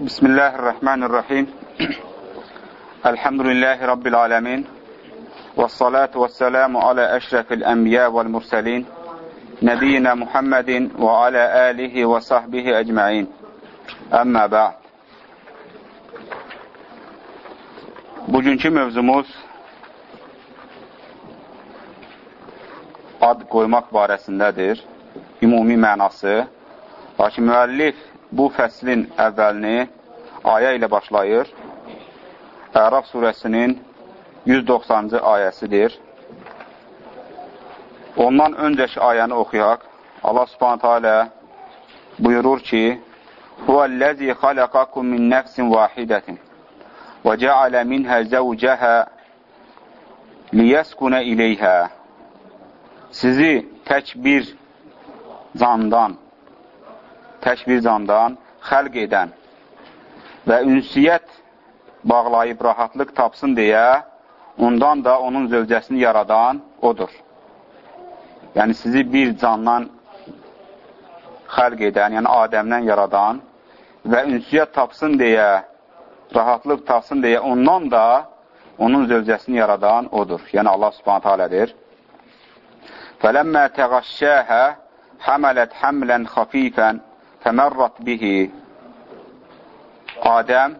Bismillahirrahmanirrahim. Elhamdülillahi Rabbil alemin. Və salatu və selamu alə əşrəfil ənbiyə vəl mürsəlin. Nəbiyyina Muhammedin və alə alihi və sahbihi əcməin. Əmmə bə'd. Bugünkü mövzumuz ad qoymaq barəsindədir. Ümumi mənası. Lakin müəllif bu fəslin əvvəlini ayə ilə başlayır. Əraf surəsinin 190-cı ayəsidir. Ondan öncəki ayəni oxuyaq. Allah subhanətə alə buyurur ki, Huvəl-ləzi xaləqakum min nəfsin vahidətin və cəalə minhə zəvcəhə liyəskunə iləyhə Sizi tək bir candan tək bir candan xəlq edən və ünsiyyət bağlayıb rahatlıq tapsın deyə ondan da onun zövcəsini yaradan odur. Yəni, sizi bir candan xəlq edən, yəni Adəmdən yaradan və ünsiyyət tapsın deyə, rahatlıq tapsın deyə ondan da onun zövcəsini yaradan odur. Yəni, Allah subhanətə alədir. Fələmmə təğaşşəhə həmələt həmlən xafifən Fəmərrat bihi Adəm,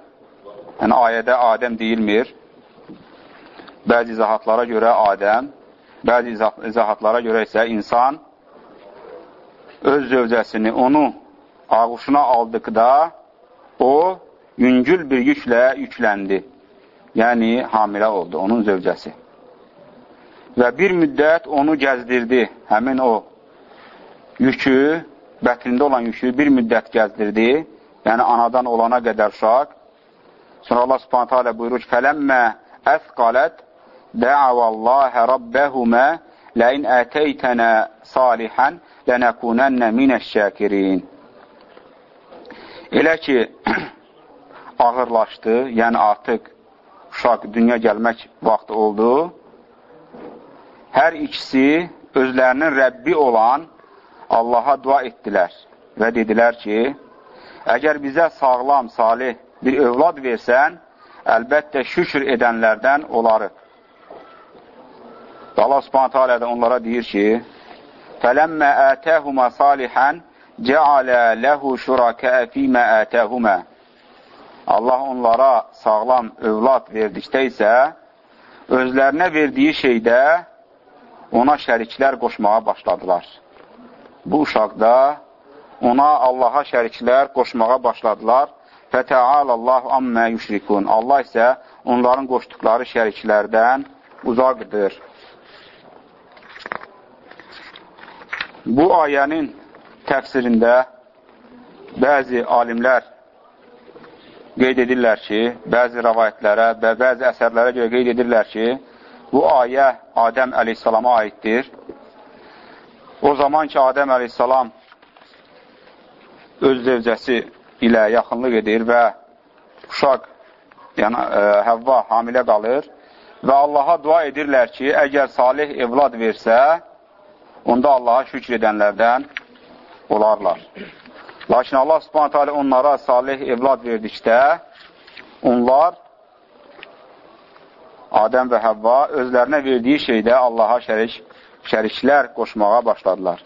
yəni ayədə Adəm deyilmir. Bəzi izahatlara görə Adəm, bəzi izahatlara görə isə insan öz zövcəsini, onu ağuşuna aldıqda o yüngül bir yüklə yükləndi. Yəni, hamilə oldu, onun zövcəsi. Və bir müddət onu gəzdirdi, həmin o yükü bətnində olan yükü bir müddət gəzdirdi, yəni anadan olana qədər uşaq. Sonra Allah subhanətə alə buyurur ki, Fələmmə əsqalət də'avəlləhə rabbəhumə ləin ətəytənə salihən lənəkunənnə minəşşəkirin. Elə ki, ağırlaşdı, yəni artıq uşaq dünya gəlmək vaxtı oldu, hər ikisi özlərinin Rəbbi olan Allaha dua etdilər və dedilər ki, əgər bizə sağlam, salih bir övlad versən, əlbəttə şükür edənlərdən olarıq. Və Allah subhanətə alə də onlara deyir ki, Fələmmə ətəhumə salihən cəalə ləhu şurakə fīmə ətəhumə Allah onlara sağlam övlad verdikdə isə, özlərinə verdiyi şeydə ona şəriklər qoşmağa başladılar bu uşaqda ona Allaha şəriklər qoşmağa başladılar. Fətəalallahu ammə yüşrikun. Allah isə onların qoşduqları şəriklərdən uzaqdır. Bu ayənin təfsirində bəzi alimlər qeyd edirlər ki, bəzi rəvayətlərə və bəzi əsərlərə görə qeyd edirlər ki, bu ayə Adəm əleyhissalama aiddir O zaman ki, Adəm əleyhissalam öz zevcəsi ilə yaxınlıq edir və uşaq, yəni ə, e, Həvva hamilə qalır və Allaha dua edirlər ki, əgər salih evlad versə, onda Allaha şükür edənlərdən olarlar. Lakin Allah subhanətə alə onlara salih evlad verdikdə, onlar Adəm və Həvva özlərinə verdiyi şeydə Allaha şərik şəriklər qoşmağa başladılar.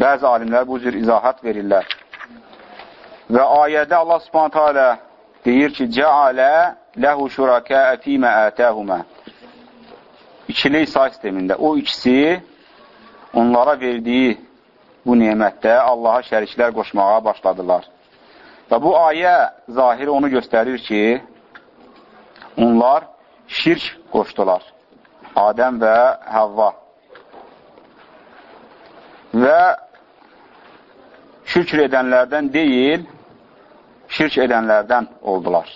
Bəzi alimlər bu cür izahat verirlər. Və ayədə Allah subhanətə alə deyir ki, Cəalə ləhu şurakə əfimə ətəhumə İkilik say sistemində o ikisi onlara verdiyi bu nemətdə Allaha şəriklər qoşmağa başladılar. Və bu ayə zahiri onu göstərir ki, onlar şirk qoşdular. Adəm və Həvva və şirk edənlərdən deyil, şirk edənlərdən oldular.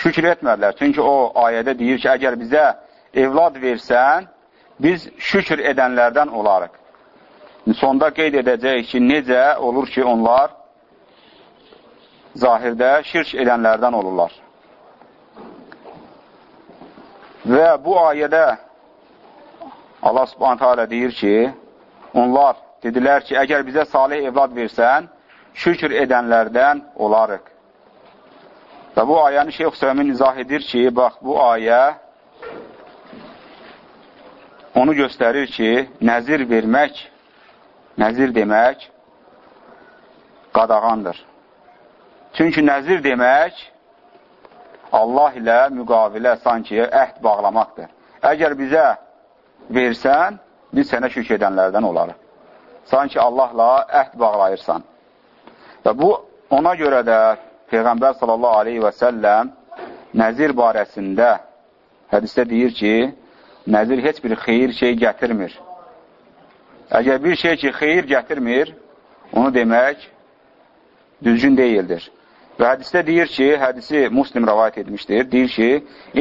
Şükür etmədilər. Çünki o ayədə deyir ki, əgər bizə evlad versən, biz şükür edənlərdən olarıq. Sonda qeyd edəcək ki, necə olur ki, onlar zahirdə şirk edənlərdən olurlar. Və bu ayədə Allah subhanətə alə deyir ki, Onlar dedilər ki, əgər bizə salih evlad versən, şükür edənlərdən olarıq. Və bu ayəni Şeyx Hüseymin izah edir ki, bax, bu ayə onu göstərir ki, nəzir vermək, nəzir demək qadağandır. Çünki nəzir demək Allah ilə müqavilə sanki əhd bağlamaqdır. Əgər bizə versən, biz sənə şirk edənlərdən olarıq. Sanki Allahla əhd bağlayırsan. Və bu, ona görə də Peyğəmbər sallallahu aleyhi və səlləm nəzir barəsində hədisdə deyir ki, nəzir heç bir xeyir şey gətirmir. Əgər bir şey ki, xeyir gətirmir, onu demək düzgün deyildir. Və hədisdə deyir ki, hədisi muslim rəvayət etmişdir, deyir ki,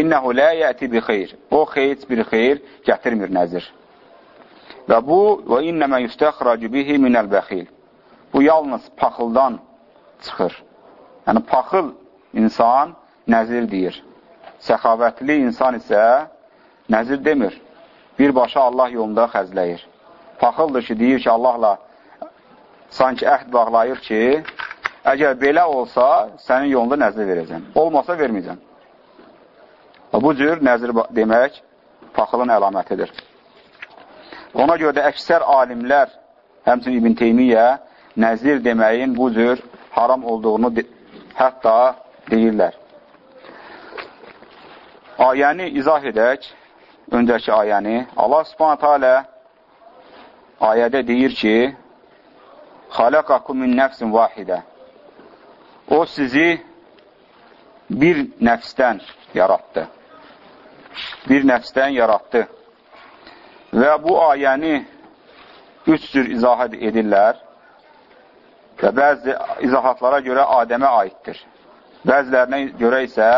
İnnəhu lə yəti bi xeyr. O xeyr, bir xeyr gətirmir nəzir. Və bu, və innəmə yüstəxracu bihi minəl bəxil. Bu, yalnız paxıldan çıxır. Yəni, paxıl insan nəzir deyir. Səxavətli insan isə nəzir demir. Birbaşa Allah yolunda xəzləyir. Paxıldır ki, deyir ki, Allahla sanki əhd bağlayır ki, Əgər belə olsa, sənin yolunda nəzir verəcəm. Olmasa, verməyəcəm. Bu cür nəzir demək paxılın əlamətidir. Ona görə də əksər alimlər, həmçin İbn Teymiyyə, nəzir deməyin bu cür haram olduğunu de hətta deyirlər. Ayəni izah edək, öncəki ayəni. Allah subhanətə alə ayədə deyir ki, Xaləqakum min nəfsin vahidə O sizi bir nəfsdən yaratdı. Bir nəfsdən yaratdı. Və bu ayəni üç cür izah edirlər və bəzi izahatlara görə Adəmə aiddir. Bəzilərinə görə isə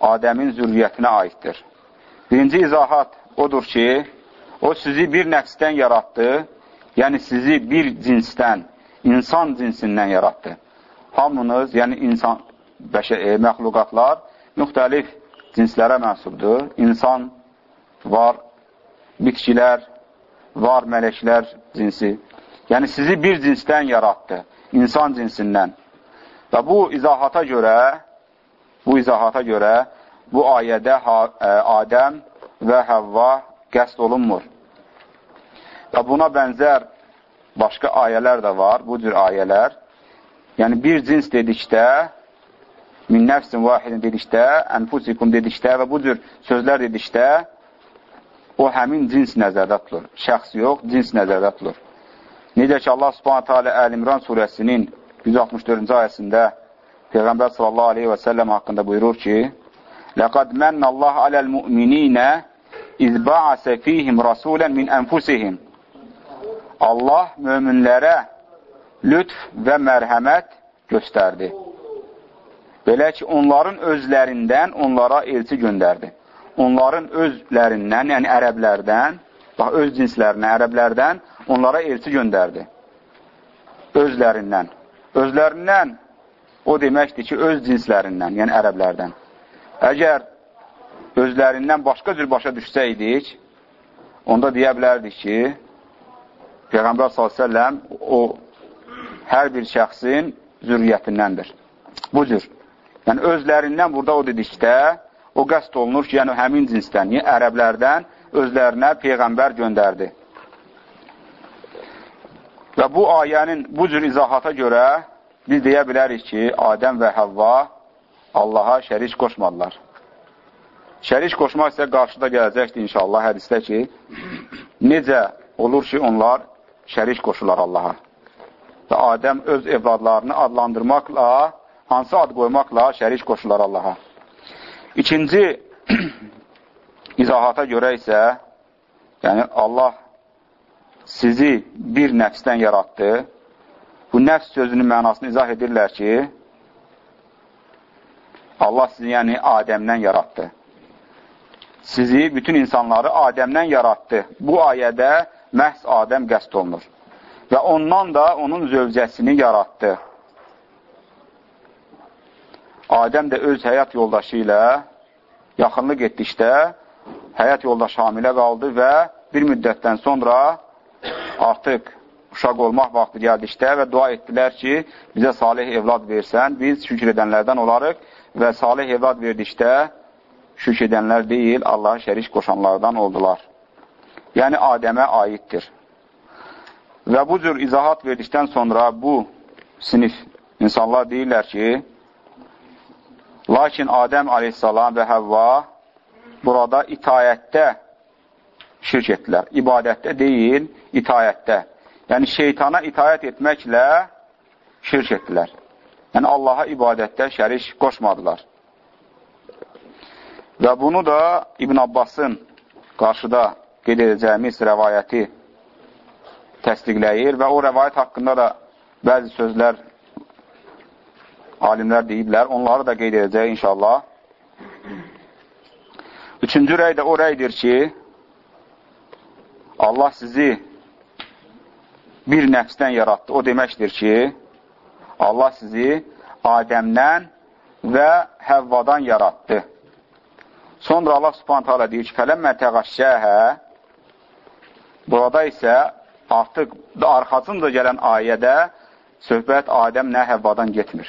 Adəmin zürriyyətinə aiddir. Birinci izahat odur ki, o sizi bir nəfsdən yaratdı, yəni sizi bir cinsdən, insan cinsindən yaratdı hamınız, yəni insan, bəşə, e, məxluqatlar müxtəlif cinslərə mənsubdur. İnsan var, bitkilər var, mələklər cinsi. Yəni sizi bir cinsdən yaratdı, insan cinsindən. Və bu izahata görə, bu izahata görə bu ayədə e, Adəm və Həvva qəst olunmur. Və buna bənzər başqa ayələr də var, bu cür ayələr. Yəni, bir cins dedikdə, min nəfsin vahidin dedikdə, ənfusikum dedikdə və bu cür sözlər dedikdə, o həmin cins nəzərdə tutulur. Şəxs yox, cins nəzərdə tutulur. Necə ki, Allah subhanətə alə Əl-İmran surəsinin 164-cü ayəsində Peyğəmbər sallallahu aleyhi və səlləm haqqında buyurur ki, Ləqad mənnə Allah aləl müminə izba'asə fihim rasulən min ənfusihim. Allah möminlərə lütf və mərhəmət göstərdi. Belə ki, onların özlərindən onlara elçi göndərdi. Onların özlərindən, yəni ərəblərdən, bax, öz cinslərinə, ərəblərdən onlara elçi göndərdi. Özlərindən. Özlərindən o deməkdir ki, öz cinslərindən, yəni ərəblərdən. Əgər özlərindən başqa cür başa düşsəydik, onda deyə bilərdik ki, Peyğəmbər s.ə.v o hər bir şəxsin zürriyyətindəndir. Bu cür. Yəni, özlərindən burada o dedikdə, o qəst olunur ki, yəni həmin cinsdən, yəni ərəblərdən özlərinə Peyğəmbər göndərdi. Və bu ayənin bu cür izahata görə biz deyə bilərik ki, Adəm və Həvva Allaha şərik qoşmadılar. Şərik qoşmaq isə qarşıda gələcəkdir inşallah hədisdə ki, necə olur ki, onlar şərik qoşurlar Allaha və Adəm öz evladlarını adlandırmaqla, hansı ad qoymaqla şərik qoşular Allaha. İkinci izahata görə isə, yəni Allah sizi bir nəfsdən yaratdı. Bu nəfs sözünün mənasını izah edirlər ki, Allah sizi yəni Adəmdən yaratdı. Sizi, bütün insanları Adəmdən yaratdı. Bu ayədə məhz Adəm qəst olunur və ondan da onun zövcəsini yaratdı. Adəm də öz həyat yoldaşı ilə yaxınlıq etdikdə həyat yoldaşı hamilə qaldı və bir müddətdən sonra artıq uşaq olmaq vaxtı gəldikdə və dua etdilər ki, bizə salih evlad versən, biz şükür edənlərdən olarıq və salih evlad verdikdə şük edənlər deyil, Allaha şərik qoşanlardan oldular. Yəni, Adəmə aiddir. Və bu cür izahat verdikdən sonra bu sinif insanlar deyirlər ki, lakin Adəm aleyhissalam və Həvva burada itayətdə şirk etdilər. İbadətdə deyil, itayətdə. Yəni, şeytana itayət etməklə şirk etdilər. Yəni, Allaha ibadətdə şərik qoşmadılar. Və bunu da İbn Abbasın qarşıda qeyd edəcəyimiz rəvayəti təsdiqləyir və o rəvayət haqqında da bəzi sözlər alimlər deyiblər. Onları da qeyd edəcək inşallah. Üçüncü rəy də o rəydir ki, Allah sizi bir nəfsdən yaratdı. O deməkdir ki, Allah sizi Adəmdən və Həvvadan yaratdı. Sonra Allah subhanət hala deyir ki, fələmmə təğəşşəhə Burada isə artıq arxasında gələn ayədə söhbət Adəmlə Həvvadan getmir.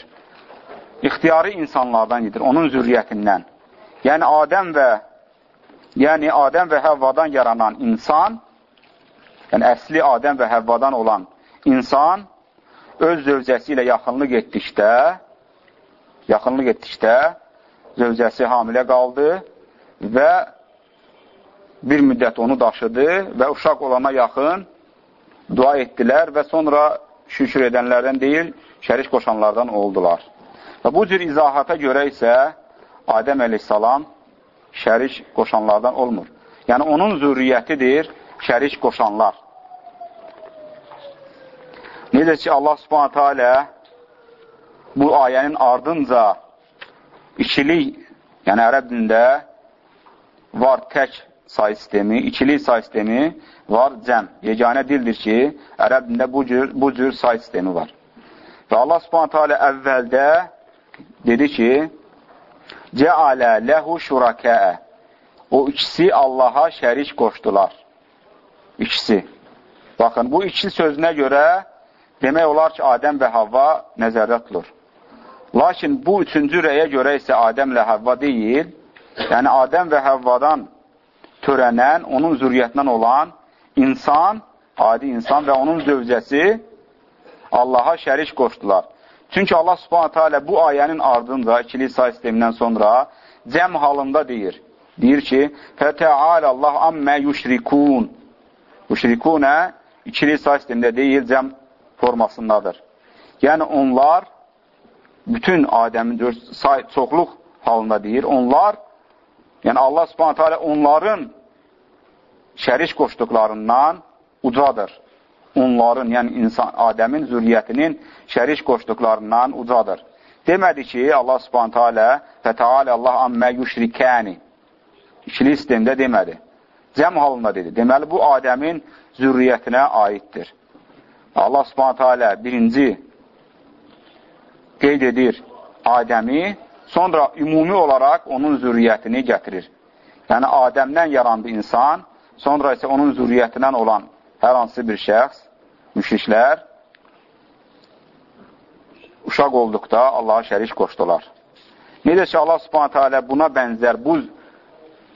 İxtiyari insanlardan gedir, onun zürriyyətindən. Yəni Adəm və yəni Adəm və Həvvadan yaranan insan, yəni əsli Adəm və Həvvadan olan insan öz zövcəsi ilə yaxınlıq etdikdə, yaxınlıq etdikdə zövcəsi hamilə qaldı və bir müddət onu daşıdı və uşaq olana yaxın dua etdilər və sonra şükür edənlərdən deyil, şərik qoşanlardan oldular. Və bu cür izahata görə isə Adəm əleyhissalam şərik qoşanlardan olmur. Yəni, onun zürriyyətidir şərik qoşanlar. Necə ki, Allah subhanətə alə bu ayənin ardınca ikilik, yəni ərəb dində var tək say sistemi, ikili say sistemi var cəm. Yeganə dildir ki, ərəb dində bu cür, bu cür say sistemi var. Və Allah subhanətə alə əvvəldə dedi ki, Cəalə ləhu şurakəə O ikisi Allaha şərik qoşdular. İkisi. Baxın, bu ikisi sözünə görə demək olar ki, Adəm və Havva nəzərdə tutulur. Lakin bu üçüncü rəyə görə isə Adəmlə Havva deyil, yəni Adəm və Havvadan törənən, onun zürriyyətindən olan insan, adi insan və onun zövcəsi Allaha şərik qoşdular. Çünki Allah subhanətə alə bu ayənin ardınca ikili say sistemindən sonra cəm halında deyir. Deyir ki, Fətəalə Allah ammə yüşrikun. Yüşrikunə ikili say sistemində deyil, cəm formasındadır. Yəni onlar bütün Adəmin say, çoxluq halında deyir. Onlar Yəni Allah subhanətə alə onların şərik qoşduqlarından ucadır. Onların, yəni insan, Adəmin zürriyyətinin şərik qoşduqlarından ucadır. Demədi ki, Allah subhanətə alə fətəalə Allah ammə yüşrikəni ikili sistemdə demədi. Cəm halında dedi. Deməli, bu Adəmin zürriyyətinə aiddir. Allah subhanətə alə birinci qeyd edir Adəmi Sonra ümumi olaraq onun zürriyyətini gətirir. Yəni, Adəmdən yarandı insan, sonra isə onun zürriyyətindən olan hər hansı bir şəxs, müşriklər, uşaq olduqda Allaha şərik qoşdular. Necə ki, Allah subhanətə alə buna bənzər bu,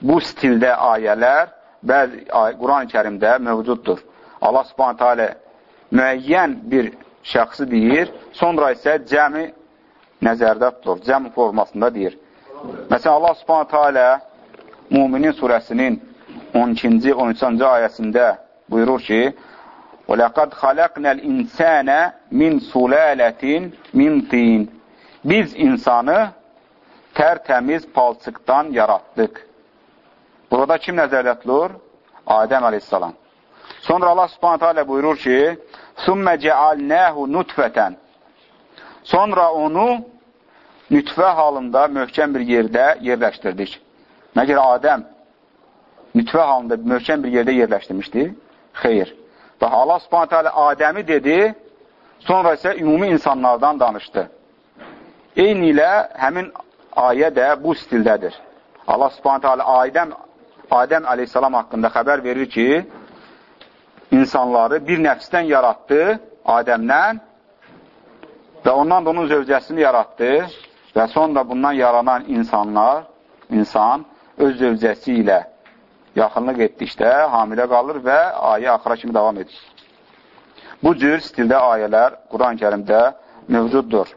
bu stildə ayələr bəzi Quran-ı kərimdə mövcuddur. Allah subhanətə alə müəyyən bir şəxsi deyir, sonra isə cəmi nəzərdə tutulur, cəm formasında deyir. Məsələn, Allah subhanətə alə Muminin surəsinin 12-ci, 13-cü ayəsində buyurur ki, وَلَقَدْ خَلَقْنَا الْاِنْسَانَ مِنْ سُلَالَةٍ مِنْ طِينَ Biz insanı tərtəmiz palçıqdan yaratdıq. Burada kim nəzərdə tutulur? Adəm aleyhissalam. Sonra Allah subhanətə alə buyurur ki, ثُمَّ جَعَلْنَاهُ نُتْفَةً Sonra onu nütfə halında möhkəm bir yerdə yerləşdirdik. Məgər Adəm nütfə halında möhkəm bir yerdə yerləşdirmişdi? Xeyr. Bax, Allah subhanətə alə Adəmi dedi, sonra isə ümumi insanlardan danışdı. Eyni ilə həmin ayə də bu stildədir. Allah subhanətə alə Adəm, Adəm aleyhissalam haqqında xəbər verir ki, insanları bir nəfsdən yaratdı, Adəmdən, Və ondan da onun zövcəsini yaratdı və sonra bundan yaranan insanlar, insan öz zövcəsi ilə yaxınlıq etdikdə hamilə qalır və ayə axıra kimi davam edir. Bu cür stildə ayələr Quran-ı kərimdə mövcuddur.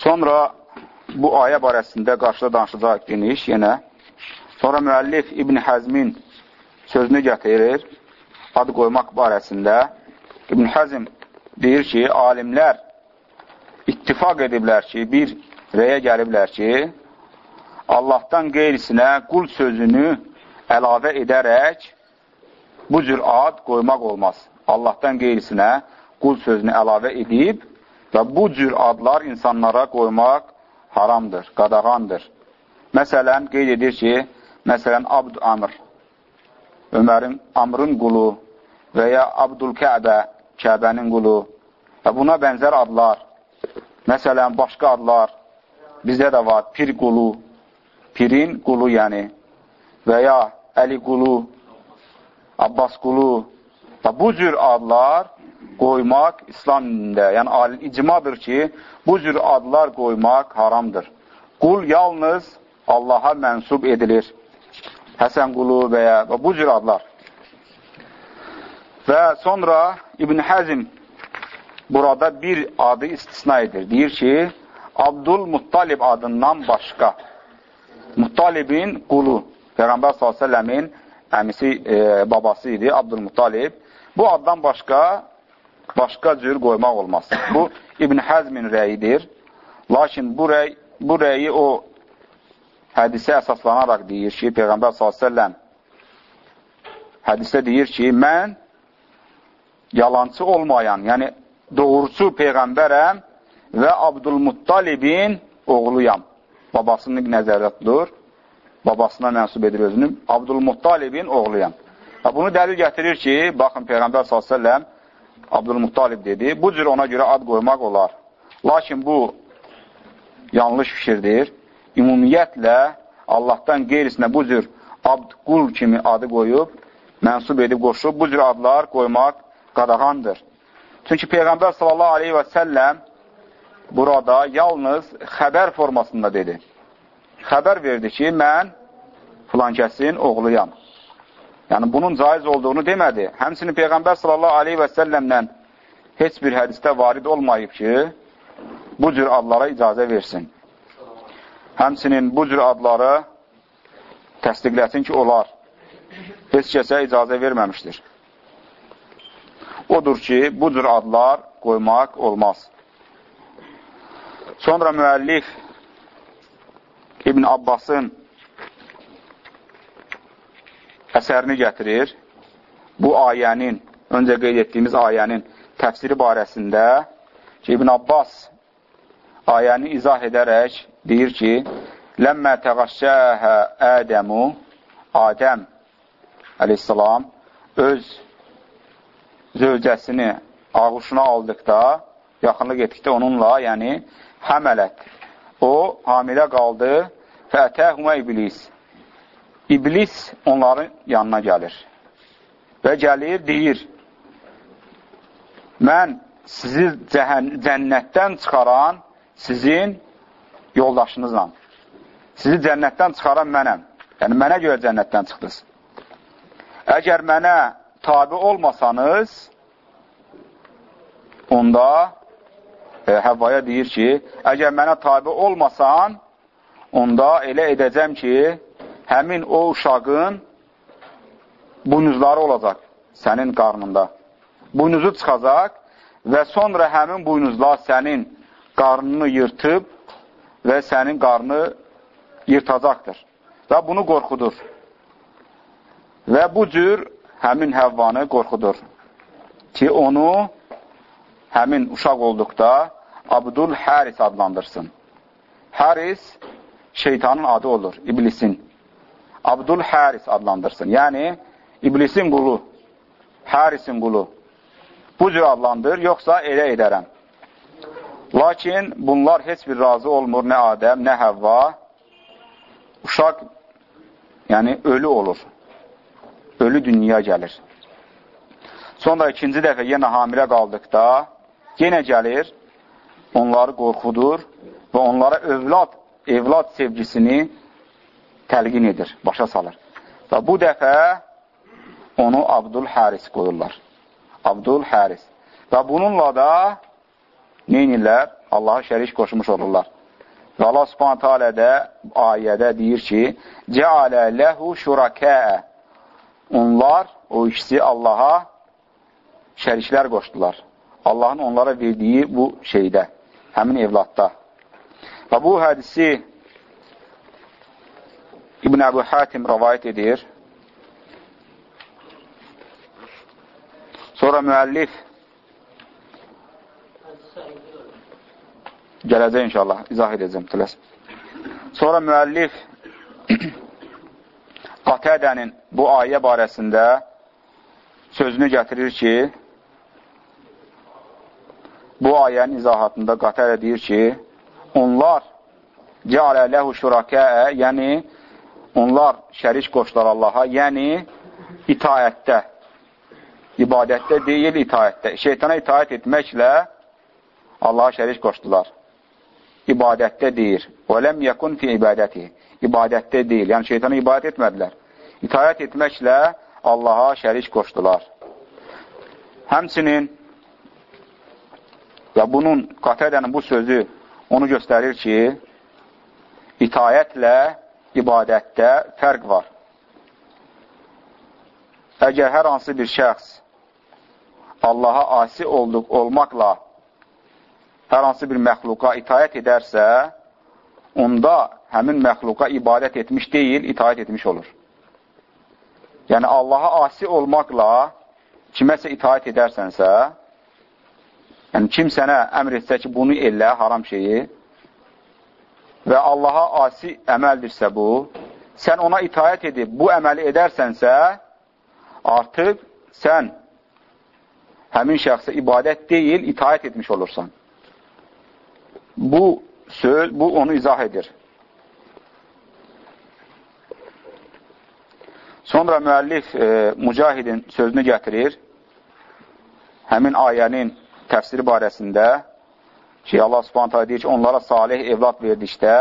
Sonra bu ayə barəsində qarşıda danışacaq geniş yenə. Sonra müəllif İbn Həzmin sözünü gətirir ad qoymaq barəsində. İbn Həzm deyir ki, alimlər ittifak ediblər ki, bir rəyə gəliblər ki, Allahdan qeyrisinə qul sözünü əlavə edərək bu cür ad qoymaq olmaz. Allahdan qeyrisinə qul sözünü əlavə edib və bu cür adlar insanlara qoymaq haramdır, qadağandır. Məsələn, qeyd edir ki, məsələn, Abd Amr, Ömərin, Amrın qulu və ya Abdul Kəbə, Kəbənin qulu və buna bənzər adlar, məsələn, başqa adlar bizdə də var, Pir qulu, Pirin qulu yəni və ya Əli qulu, Abbas qulu və bu cür adlar qoymaq İslam dinində, yəni alin icmadır ki, bu cür adlar qoymaq haramdır. Qul yalnız Allaha mənsub edilir. Həsən qulu və ya və bu cür adlar. Və sonra İbn Həzm burada bir adı istisna edir. Deyir ki, Abdul Muttalib adından başqa. Muttalibin qulu, Peyğəmbər s.ə.v-in əmisi, e, babası idi, Abdul Muttalib. Bu addan başqa başqa cür qoymaq olmaz. Bu, İbn Həzmin rəyidir. Lakin bu, rəy, bu rəyi o hədisə əsaslanaraq deyir ki, Peyğəmbər s.ə.v hədisdə deyir ki, mən yalancı olmayan, yəni doğrusu Peyğəmbərəm və Abdülmuttalibin oğluyam. Babasını nəzərdə tutur, babasına mənsub edir özünü, Abdülmuttalibin oğluyam. Bunu dəlil gətirir ki, baxın Peyğəmbər s.ə.v Abdülmuttalib dedi. Bu cür ona görə ad qoymaq olar. Lakin bu yanlış fikirdir. Ümumiyyətlə Allahdan qeyrisinə bu cür abd, qul kimi adı qoyub, mənsub edib qoşub, bu cür adlar qoymaq qadağandır. Çünki Peyğəmbər sallallahu aleyhi və səlləm burada yalnız xəbər formasında dedi. Xəbər verdi ki, mən filankəsin oğluyam. Yəni, bunun caiz olduğunu demədi. Həmsinin Peyğəmbər sallallahu aleyhi və səlləmlə heç bir hədisdə varid olmayıb ki, bu cür adlara icazə versin. Həmsinin bu cür adları təsdiqləsin ki, olar. Heç kəsə icazə verməmişdir. Odur ki, bu cür adlar qoymaq olmaz. Sonra müəllif İbn Abbasın əsərini gətirir. Bu ayənin, öncə qeyd etdiyimiz ayənin təfsiri barəsində ki, İbn Abbas ayəni izah edərək deyir ki, Ləmmə təğaşşəhə Ədəmu, Adəm əleyhissalam öz zövcəsini ağuşuna aldıqda, yaxınlıq etdikdə onunla, yəni həmələt. O, hamilə qaldı, fətəhumə iblis. İblis onların yanına gəlir və gəlir, deyir, mən sizi cənnətdən çıxaran sizin yoldaşınızla. Sizi cənnətdən çıxaran mənəm. Yəni, mənə görə cənnətdən çıxdınız. Əgər mənə tabi olmasanız, onda Həvvaya deyir ki, əgər mənə tabi olmasan, onda elə edəcəm ki, həmin o uşağın buynuzları olacaq sənin qarnında. Buynuzu çıxacaq və sonra həmin buynuzlar sənin qarnını yırtıb və sənin qarnı yırtacaqdır. Və bunu qorxudur. Və bu cür həmin həvvanı qorxudur. Ki, onu həmin uşaq olduqda Abdul Həris adlandırsın. Həris şeytanın adı olur, iblisin. Abdul Haris adlandırsın. Yəni, iblisin qulu, Harisin qulu. Bu cür adlandır, yoxsa elə edərəm. Lakin bunlar heç bir razı olmur, nə Adəm, nə Həvva. Uşaq, yəni ölü olur. Ölü dünyaya gəlir. Sonra ikinci dəfə yenə hamilə qaldıqda yenə gəlir, onları qorxudur və onlara övlad, evlad sevgisini təlqin edir, başa salır. Və bu dəfə onu Abdul Haris qoyurlar. Abdul Haris. Və bununla da neynirlər? Allaha şərik qoşmuş olurlar. Və Allah subhanətə alə də ayədə deyir ki, Cəalə ləhu şurakəə Onlar, o ikisi Allaha şəriklər qoşdular. Allahın onlara verdiyi bu şeydə, həmin evladda. Və bu hədisi İbn Əbu Hatim rəvayət edir. Sonra müəllif gələcək inşallah, izah edəcəm, tələs. Sonra müəllif Qatədənin bu ayə barəsində sözünü gətirir ki, bu ayənin izahatında Qatədə deyir ki, onlar cəalə ləhu şurakəə, yəni onlar şərik qoşlar Allaha, yəni itaətdə, ibadətdə deyil, itaətdə. Şeytana itaət etməklə Allaha şərik qoşdular. İbadətdə deyir. Və ləm yəkun fi ibadəti. İbadətdə deyil. Yəni şeytana ibadət etmədilər. İtaət etməklə Allaha şərik qoşdular. Həmçinin və bunun Qatədənin bu sözü onu göstərir ki, itayətlə ibadətdə fərq var. Əgər hər hansı bir şəxs Allaha asi olduq, olmaqla hər hansı bir məxluqa itayət edərsə, onda həmin məxluqa ibadət etmiş deyil, itayət etmiş olur. Yəni, Allaha asi olmaqla kiməsə itaət edərsənsə, yəni kim sənə əmr etsə ki, bunu elə, haram şeyi, və Allaha asi əməldirsə bu, sən ona itaət edib bu əməli edərsənsə, artıq sən həmin şəxsə ibadət deyil, itaət etmiş olursan. Bu söz, bu onu izah edir. Sonra müəllif e, Mücahidin sözünü gətirir. Həmin ayənin təfsiri barəsində ki, Allah subhanətə deyir ki, onlara salih evlad verdikdə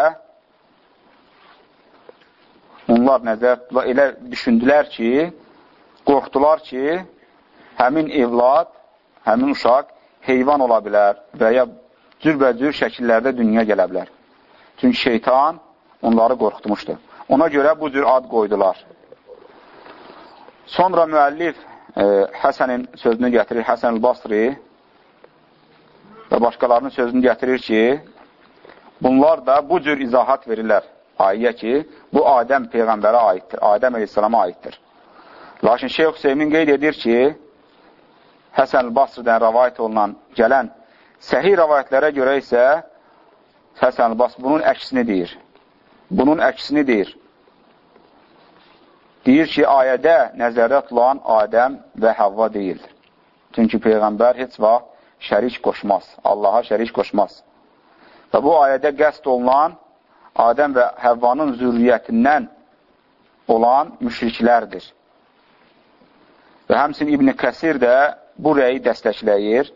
onlar nəzər elə düşündülər ki, qorxdular ki, həmin evlad, həmin uşaq heyvan ola bilər və ya cürbəcür şəkillərdə dünya gələ bilər. Çünki şeytan onları qorxutmuşdur. Ona görə bu cür ad qoydular. Sonra müəllif e, Həsənin sözünü gətirir, Həsən el-Basri və başqalarının sözünü gətirir ki, bunlar da bu cür izahat verirlər ayyə ki, bu Adəm Peyğəmbərə aiddir, Adəm əleyhissalama aiddir. Lakin Şeyh Hüseymin qeyd edir ki, Həsən el-Basridən rəvayət olunan, gələn səhi rəvayətlərə görə isə Həsən el-Basri bunun əksini deyir. Bunun əksini deyir. Deyir ki, ayədə nəzərdə tutulan Adəm və Həvva deyil. Çünki Peyğəmbər heç vaxt şərik qoşmaz, Allaha şərik qoşmaz. Və bu ayədə qəst olunan Adəm və Həvvanın zürriyyətindən olan müşriklərdir. Və həmsin İbn Kəsir də bu rəyi dəstəkləyir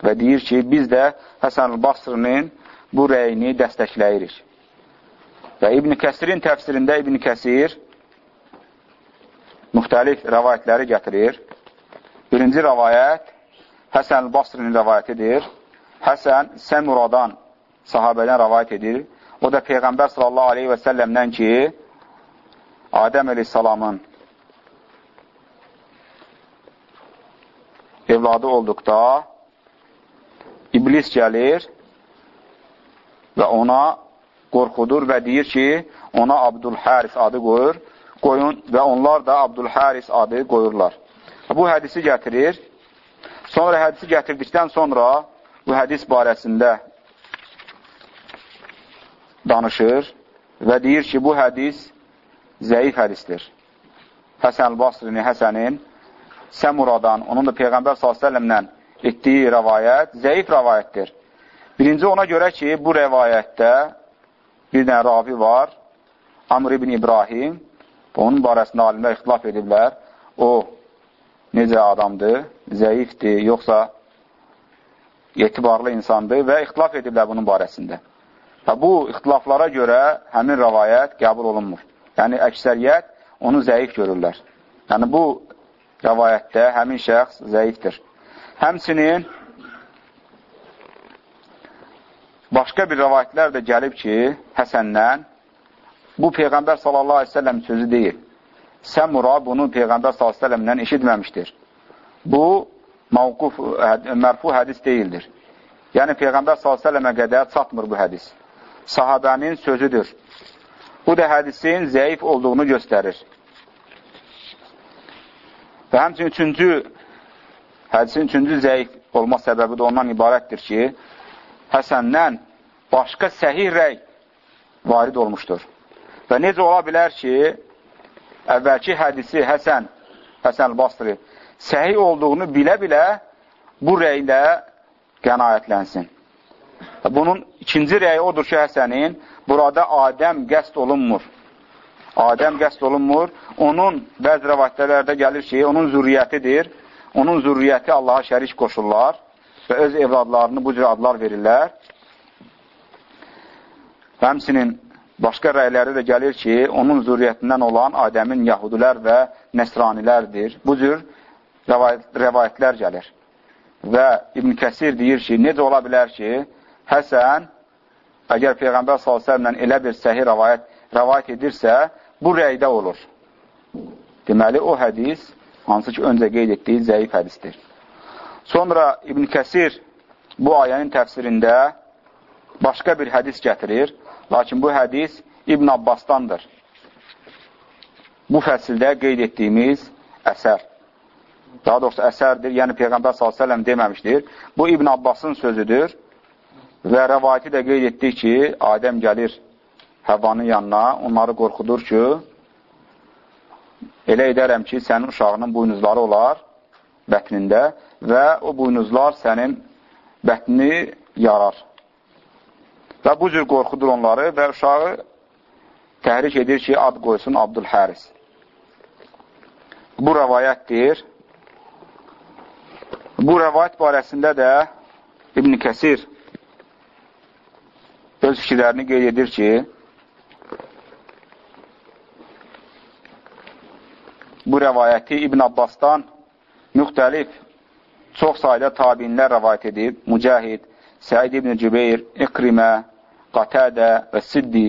və deyir ki, biz də Həsən Basrının bu rəyini dəstəkləyirik. Və İbn Kəsirin təfsirində İbn Kəsir müxtəlif rəvayətləri gətirir. Birinci rəvayət Həsən Basrinin rəvayətidir. Həsən Səmuradan sahabədən rəvayət edir. O da Peyğəmbər sallallahu aleyhi və səlləmdən ki, Adəm əleyhissalamın evladı olduqda iblis gəlir və ona qorxudur və deyir ki, ona Abdülhəris adı qoyur qoyun və onlar da Abdülharis adı qoyurlar. Bu hədisi gətirir. Sonra hədisi gətirdikdən sonra bu hədis barəsində danışır və deyir ki, bu hədis zəif hədisdir. Həsən Basrini, Həsənin Səmuradan, onun da Peyğəmbər s.ə.vələ etdiyi rəvayət zəif rəvayətdir. Birinci ona görə ki, bu rəvayətdə bir dənə ravi var, Amr ibn İbrahim, Onun barəsində alimlər ixtilaf ediblər. O necə adamdır? zəifdir, yoxsa etibarlı insandır və ixtilaf ediblər bunun barəsində. Və bu ixtilaflara görə həmin rəvayət qəbul olunmur. Yəni, əksəriyyət onu zəif görürlər. Yəni, bu rəvayətdə həmin şəxs zəifdir. Həmsinin başqa bir rəvayətlər də gəlib ki, Həsəndən bu Peyğəmbər sallallahu aleyhi ve sellem sözü deyil. Səmura bunu Peyğəmbər sellemdən eşitməmişdir. Bu, mavquf, mərfu hədis deyildir. Yəni, Peyğəmbər s.ə.və qədər çatmır bu hədis. Sahabənin sözüdür. Bu da hədisin zəif olduğunu göstərir. Və həmçin üçüncü, hədisin üçüncü zəif olma səbəbi də ondan ibarətdir ki, Həsəndən başqa səhih rəy varid olmuşdur. Və necə ola bilər ki, əvvəlki hədisi Həsən, Həsən Basri, səhih olduğunu bilə-bilə bu rəylə qənaətlənsin. Bunun ikinci rəyi odur ki, Həsənin, burada Adəm qəst olunmur. Adəm qəst olunmur. Onun bəzi rəvayətlərdə gəlir ki, onun zürriyyətidir. Onun zürriyyəti Allaha şərik qoşurlar və öz evladlarını bu cür adlar verirlər. Həmsinin başqa rəyləri də gəlir ki, onun zürriyyətindən olan Adəmin yahudilər və nəsranilərdir. Bu cür rəvayət, rəvayətlər gəlir. Və İbn Kəsir deyir ki, necə ola bilər ki, Həsən əgər Peyğəmbər s.ə.v elə bir səhi rəvayət, rəvayət edirsə, bu rəydə olur. Deməli, o hədis, hansı ki, öncə qeyd etdiyi zəif hədisdir. Sonra İbn Kəsir bu ayənin təfsirində başqa bir hədis gətirir, lakin bu hədis İbn Abbasdandır. Bu fəsildə qeyd etdiyimiz əsər daha doğrusu əsərdir, yəni Peyğəmbər s.ə.v deməmişdir. Bu İbn Abbasın sözüdür və rəvayəti də qeyd etdik ki, Adəm gəlir Həvvanın yanına, onları qorxudur ki, elə edərəm ki, sənin uşağının buynuzları olar bətnində və o buynuzlar sənin bətnini yarar. Və bu cür qorxudur onları və uşağı təhrik edir ki, ad qoysun Abdülhəris. Bu rəvayətdir. Bu rəvayət barəsində də İbn Kəsir öz fikirlərini qeyd edir ki, bu rəvayəti İbn Abbasdan müxtəlif çox sayda tabinlər rəvayət edib, Mücahid, Səid ibn Cübeyr, İqrimə, Qatədə və Siddi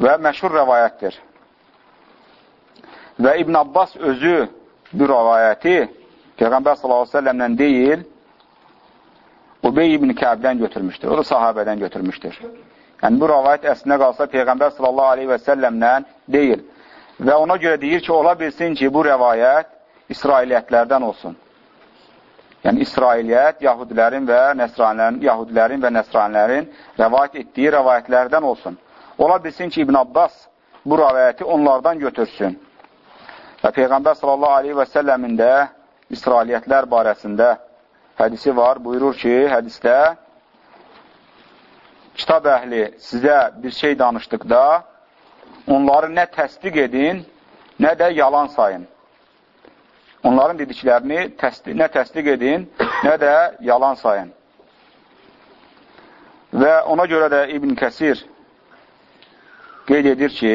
və məşhur rəvayətdir. Və İbn Abbas özü bu rəvayəti Peyğəmbər s.ə.v-lə deyil, Ubey ibn Kəbdən götürmüşdür. O da sahabədən götürmüşdür. Yəni, bu rəvayət əslində qalsa Peyğəmbər s.ə.v-lə deyil. Və ona görə deyir ki, ola bilsin ki, bu rəvayət İsrailiyyətlərdən olsun. Yəni, İsrailiyyət yahudilərin və nəsranilərin, yahudilərin və nəsranilərin rəvayət etdiyi rəvayətlərdən olsun. Ola bilsin ki, İbn Abbas bu rəvayəti onlardan götürsün. Və Peyğəmbər sallallahu aleyhi və səlləmin də İsrailiyyətlər barəsində hədisi var. Buyurur ki, hədisdə kitab əhli sizə bir şey danışdıqda onları nə təsdiq edin, nə də yalan sayın. Onların dediklərini təsdiq, nə təsdiq edin, nə də yalan sayın. Və ona görə də İbn Kəsir qeyd edir ki,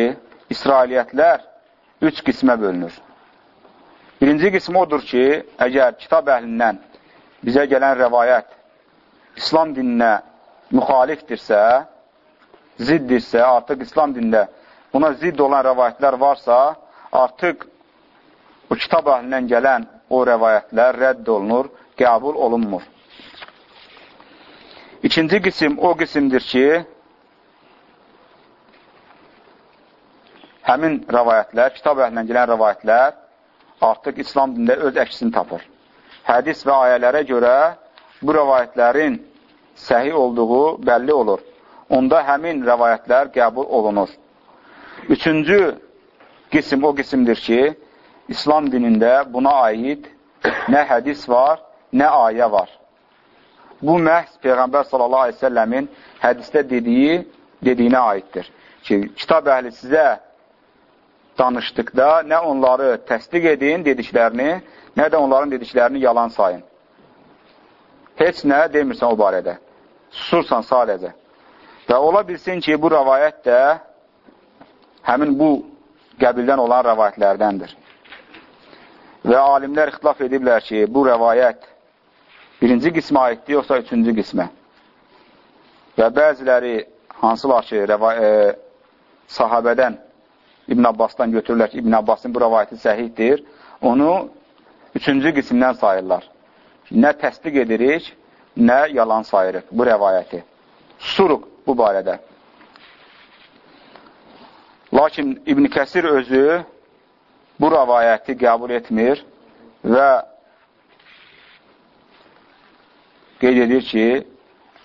İsrailiyyətlər üç qismə bölünür. Birinci qism odur ki, əgər kitab əhlindən bizə gələn rəvayət İslam dininə müxalifdirsə, ziddirsə, artıq İslam dinində buna zidd olan rəvayətlər varsa, artıq o kitab əhlindən gələn o rəvayətlər rədd olunur, qəbul olunmur. İkinci qism o qismdir ki, həmin rəvayətlər, kitab əhlindən gələn rəvayətlər artıq İslam dində öz əksini tapır. Hədis və ayələrə görə bu rəvayətlərin səhi olduğu bəlli olur. Onda həmin rəvayətlər qəbul olunur. Üçüncü qisim o qisimdir ki, İslam dinində buna aid nə hədis var, nə ayə var. Bu məhz Peyğəmbər sallallahu aleyhi ve səlləmin hədisdə dediyi, dediyinə aiddir. Ki, kitab əhli sizə danışdıqda nə onları təsdiq edin dediklərini, nə də onların dediklərini yalan sayın. Heç nə demirsən o barədə. Susursan sadəcə. Və ola bilsin ki, bu rəvayət də həmin bu qəbildən olan rəvayətlərdəndir. Və alimlər ixtilaf ediblər ki, bu rəvayət birinci qismə aiddir, yoxsa üçüncü qismə. Və bəziləri hansılar ki, rəva e, sahabədən İbn Abbasdan götürürlər ki, İbn Abbasın bu rəvayəti səhiddir, onu üçüncü qismdən sayırlar. Nə təsdiq edirik, nə yalan sayırıq bu rəvayəti. Suruq bu barədə. Lakin İbn Kəsir özü bu rəvayəti qəbul etmir və qeyd edir ki,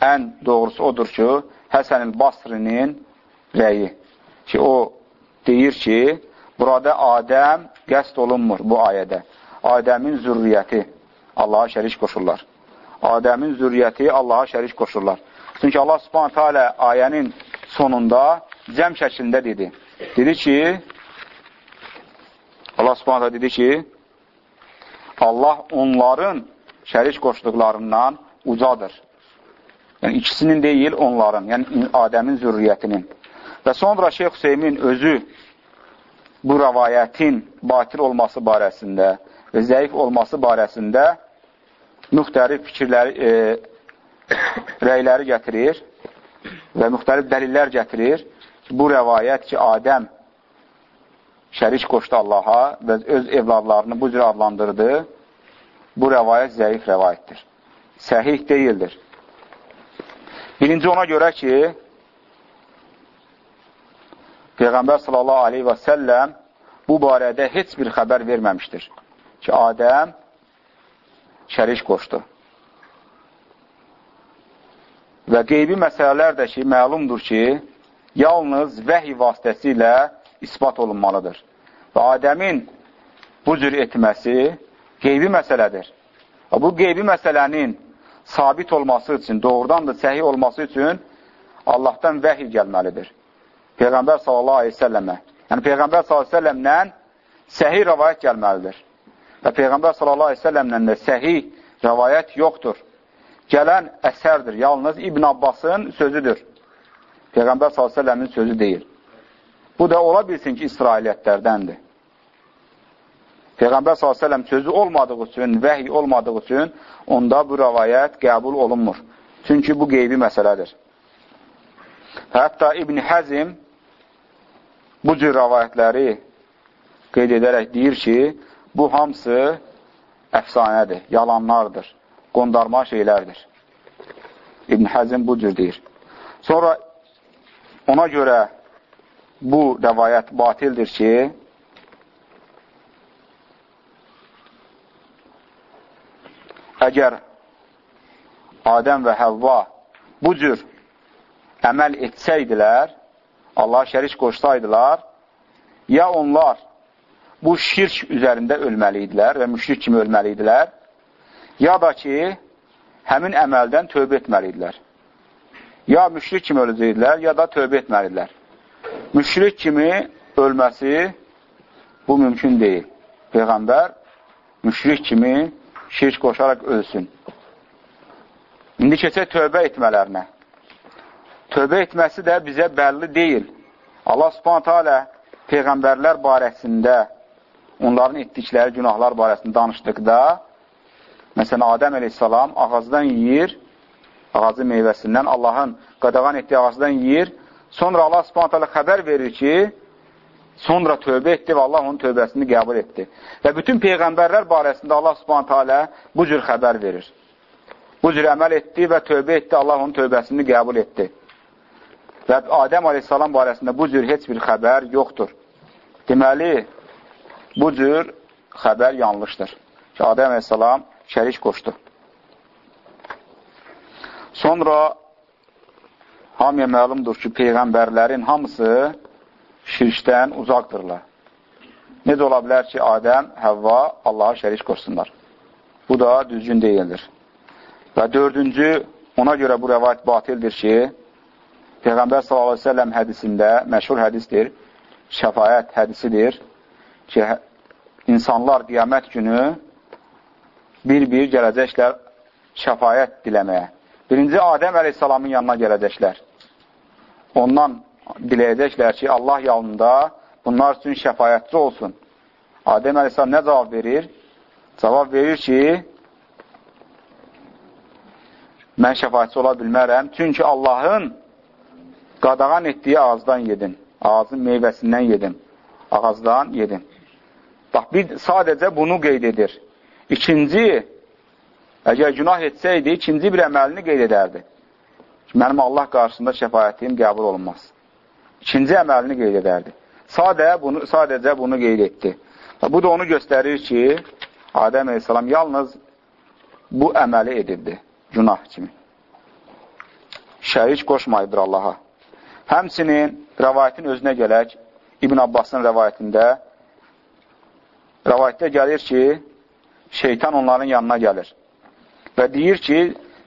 ən doğrusu odur ki, Həsən-ül Basrinin rəyi ki, o deyir ki, burada Adəm qəst olunmur bu ayədə. Adəmin zürriyyəti Allaha şərik qoşurlar. Adəmin zürriyyəti Allaha şərik qoşurlar. Çünki Allah subhanətə alə ayənin sonunda cəm şəklində dedi. Dedi ki, Allah subhanətə dedi ki, Allah onların şərik qoşduqlarından ucadır. Yəni, ikisinin deyil, onların, yəni Adəmin zürriyyətinin. Və sonra Şeyx Hüseymin özü bu rəvayətin batil olması barəsində və zəif olması barəsində müxtərif fikirləri, e, rəyləri gətirir və müxtəlif dəlillər gətirir ki, bu rəvayət ki, Adəm şərik qoşdu Allaha və öz evladlarını bu cür adlandırdı, bu rəvayət zəif rəvayətdir. Səhih deyildir. Birinci ona görə ki, Peyğəmbər sallallahu aleyhi və səlləm bu barədə heç bir xəbər verməmişdir ki, Adəm şərik qoşdu. Və qeybi məsələlər də ki, məlumdur ki, yalnız vəhi vasitəsilə ispat olunmalıdır. Və Adəmin bu cür etməsi qeybi məsələdir. Və bu qeybi məsələnin sabit olması üçün, doğrudan da səhi olması üçün Allahdan vəhi gəlməlidir. Peyğəmbər sallallahu aleyhi səlləmə. Yəni, Peyğəmbər sallallahu aleyhi səlləmlə səhi rəvayət gəlməlidir. Və Peyğəmbər sallallahu aleyhi səlləmlə də səhi rəvayət yoxdur. Gələn əsərdir, yalnız İbn Abbasın sözüdür. Peyğəmbər s.ə.v-in sözü deyil. Bu da ola bilsin ki, İsrailiyyətlərdəndir. Peyğəmbər s.ə.v sözü olmadığı üçün, vəhiy olmadığı üçün onda bu rəvayət qəbul olunmur. Çünki bu qeybi məsələdir. Hətta İbn Həzim bu cür rəvayətləri qeyd edərək deyir ki, bu hamısı əfsanədir, yalanlardır, qondarma şeylərdir. İbn Həzim bu cür deyir. Sonra Ona görə bu rəvayət batildir ki, əgər Adəm və Həvva bu cür əməl etsəydilər, Allah şərik qoşsaydılar, ya onlar bu şirk üzərində ölməli idilər və müşrik kimi ölməli idilər, ya da ki, həmin əməldən tövbə etməli idilər ya müşrik kimi öləcəkdilər, ya da tövbə etməlidirlər. Müşrik kimi ölməsi bu mümkün deyil. Peyğəmbər müşrik kimi şirk qoşaraq ölsün. İndi keçək tövbə etmələrinə. Tövbə etməsi də bizə bəlli deyil. Allah subhanətə alə Peyğəmbərlər barəsində, onların etdikləri günahlar barəsində danışdıqda, məsələn, Adəm əleyhissalam ağacdan yiyir, ağacı meyvəsindən, Allahın qadağan etdiyi ağacdan yiyir. Sonra Allah subhanətələ xəbər verir ki, sonra tövbə etdi və Allah onun tövbəsini qəbul etdi. Və bütün peyğəmbərlər barəsində Allah subhanətələ bu cür xəbər verir. Bu cür əməl etdi və tövbə etdi, Allah onun tövbəsini qəbul etdi. Və Adəm aleyhissalam barəsində bu cür heç bir xəbər yoxdur. Deməli, bu cür xəbər yanlışdır. Ki, Adəm aleyhissalam şərik qoşdu. Sonra hamıya məlumdur ki, peyğəmbərlərin hamısı şirkdən uzaqdırlar. Necə ola bilər ki, Adəm, Həvva Allaha şərik qoşsunlar? Bu da düzgün deyildir. Və dördüncü, ona görə bu rəvayət batildir ki, Peyğəmbər s.ə.v hədisində, məşhur hədisdir, şəfayət hədisidir ki, insanlar qiyamət günü bir-bir gələcəklər şəfayət diləməyə. Birinci Adəm əleyhissalamın yanına gələcəklər. Ondan diləyəcəklər ki, Allah yanında bunlar üçün şəfayətçi olsun. Adəm əleyhissalam nə cavab verir? Cavab verir ki, mən şəfayətçi ola bilmərəm, çünki Allahın qadağan etdiyi ağızdan yedim, ağacın meyvəsindən yedim, ağacdan yedim. Bax, bir sadəcə bunu qeyd edir. İkinci, əgər günah etsəydi, ikinci bir əməlini qeyd edərdi. Mənim Allah qarşısında şəfayətim qəbul olunmaz. İkinci əməlini qeyd edərdi. Sadə bunu, sadəcə bunu qeyd etdi. Bu da onu göstərir ki, Adəm əleyhissalam yalnız bu əməli edirdi, günah kimi. Şərik qoşmayıbdır Allaha. Həmsinin rəvayətin özünə gələk, İbn Abbasın rəvayətində rəvayətdə gəlir ki, şeytan onların yanına gəlir və deyir ki,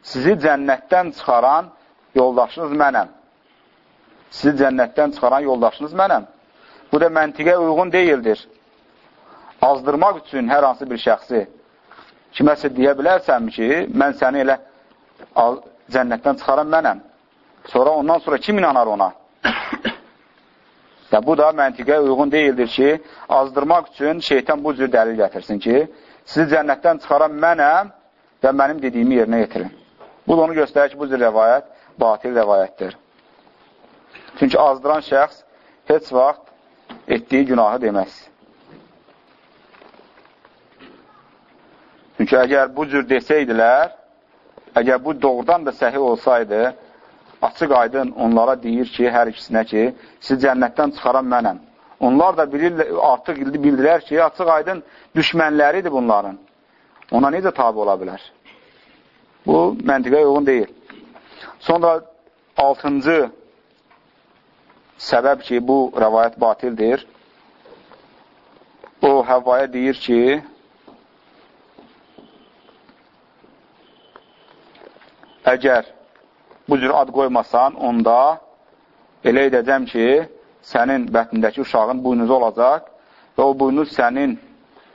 sizi cənnətdən çıxaran yoldaşınız mənəm. Sizi cənnətdən çıxaran yoldaşınız mənəm. Bu da məntiqə uyğun deyildir. Azdırmaq üçün hər hansı bir şəxsi kiməsə deyə bilərsənmi ki, mən səni elə cənnətdən çıxaran mənəm. Sonra ondan sonra kim inanar ona? Və bu da məntiqə uyğun deyildir ki, azdırmaq üçün şeytan bu cür dəlil gətirsin ki, sizi cənnətdən çıxaran mənəm və mənim dediyimi yerinə yetirin. Bu da onu göstərir ki, bu cür rəvayət batil rəvayətdir. Çünki azdıran şəxs heç vaxt etdiyi günahı deməz. Çünki əgər bu cür desəydilər, əgər bu doğrudan da səhi olsaydı, açıq aydın onlara deyir ki, hər ikisinə ki, siz cənnətdən çıxaran mənəm. Onlar da bilirlər, artıq bildilər ki, açıq aydın düşmənləridir bunların. Ona necə tabi ola bilər? Bu, məntiqə uyğun deyil. Sonra altıncı səbəb ki, bu rəvayət batildir. O, Həvvaya deyir ki, əgər bu cür ad qoymasan, onda elə edəcəm ki, sənin bətnindəki uşağın buynuzu olacaq və o buynuz sənin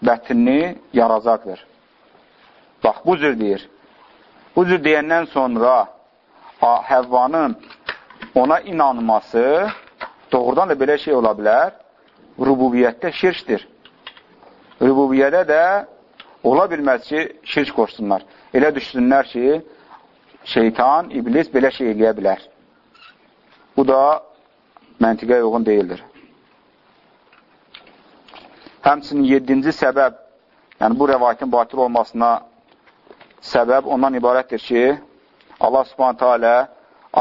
bətnini yaracaqdır. Bax, bu cür deyir. Bu cür deyəndən sonra Həvvanın ona inanması doğrudan da belə şey ola bilər. Rububiyyətdə şirkdir. Rububiyyədə də ola bilməz ki, şirk qoşsunlar. Elə düşünsünlər ki, şeytan, iblis belə şey eləyə bilər. Bu da məntiqə uyğun deyildir. Həmçinin yedinci səbəb, yəni bu rəvayətin batil olmasına səbəb ondan ibarətdir ki, Allah subhanətə alə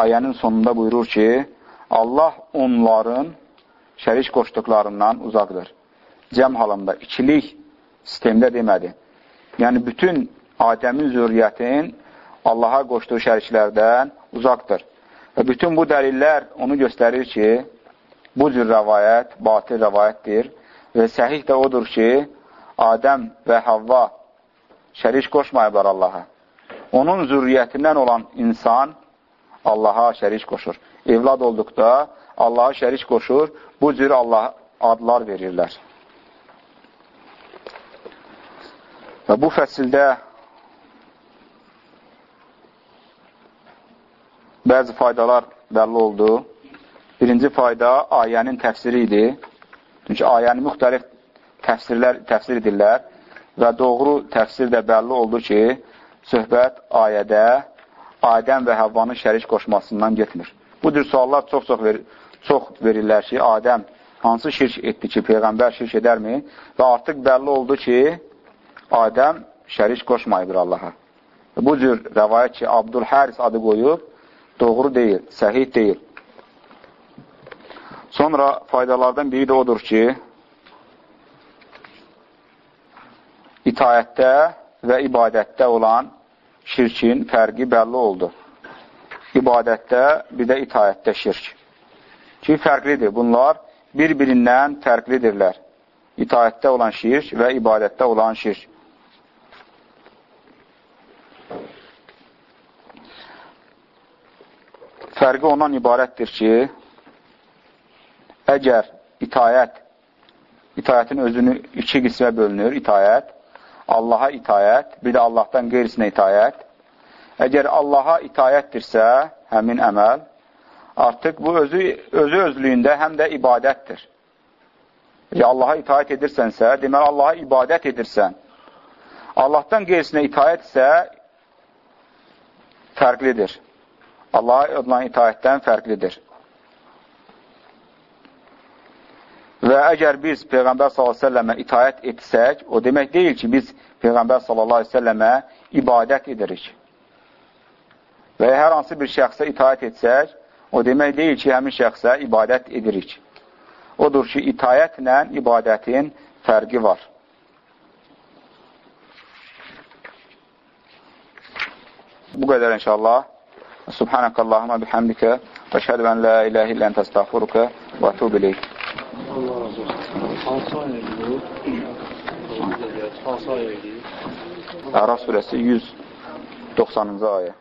ayənin sonunda buyurur ki, Allah onların şərik qoşduqlarından uzaqdır. Cəm halında ikilik sistemdə demədi. Yəni, bütün Adəmin zürriyyətin Allaha qoşduğu şəriklərdən uzaqdır. Və bütün bu dəlillər onu göstərir ki, bu cür rəvayət batil rəvayətdir və səhih də odur ki, Adəm və Havva şərik qoşmayıblar Allaha. Onun zürriyyətindən olan insan Allaha şərik qoşur. Evlad olduqda Allaha şərik qoşur, bu cür Allah adlar verirlər. Və bu fəsildə bəzi faydalar bəlli oldu. Birinci fayda ayənin təfsiri idi. Çünki ayəni müxtəlif təfsirlər, təfsir edirlər və doğru təfsir də bəlli oldu ki, söhbət ayədə Adəm və Həvvanın şərik qoşmasından getmir. Bu cür suallar çox-çox ver, çox verirlər ki, Adəm hansı şirk etdi ki, Peyğəmbər şirk edərmi? Və artıq bəlli oldu ki, Adəm şərik qoşmayıbdır Allaha. Bu cür rəvayət ki, Abdülhəris adı qoyub, doğru deyil, səhih deyil. Sonra faydalardan biri də odur ki, itayətdə və ibadətdə olan şirkin fərqi bəlli oldu. İbadətdə, bir də itayətdə şirk. Ki, fərqlidir. Bunlar bir-birindən fərqlidirlər. İtayətdə olan şirk və ibadətdə olan şirk. Fərqi ondan ibarətdir ki, əgər itayət, itayətin özünü iki qismə bölünür, itayət, Allaha itayət, bir də Allahdan qeyrisinə itayət. Əgər Allaha itayətdirsə, həmin əməl, artıq bu özü, özü özlüyündə həm də ibadətdir. Əgər Allaha itayət edirsənsə, deməli Allaha ibadət edirsən. Allahdan qeyrisinə itayət isə fərqlidir. Allaha olan itayətdən fərqlidir. Və əgər biz Peyğəmbər s.ə.və itayət etsək, o demək deyil ki, biz Peyğəmbər s.ə.və ibadət edirik. Və hər hansı bir şəxsə itayət etsək, o demək deyil ki, həmin şəxsə ibadət edirik. Odur ki, itayətlə ibadətin fərqi var. Bu qədər inşallah. Subhanəkallahumma bihamdikə və şəhədə mən la ilahe illə əntə əstəğfiruka və ətub ileyk. Bu? Hansı ayə idi? Əraf surəsi 190-cı ayə.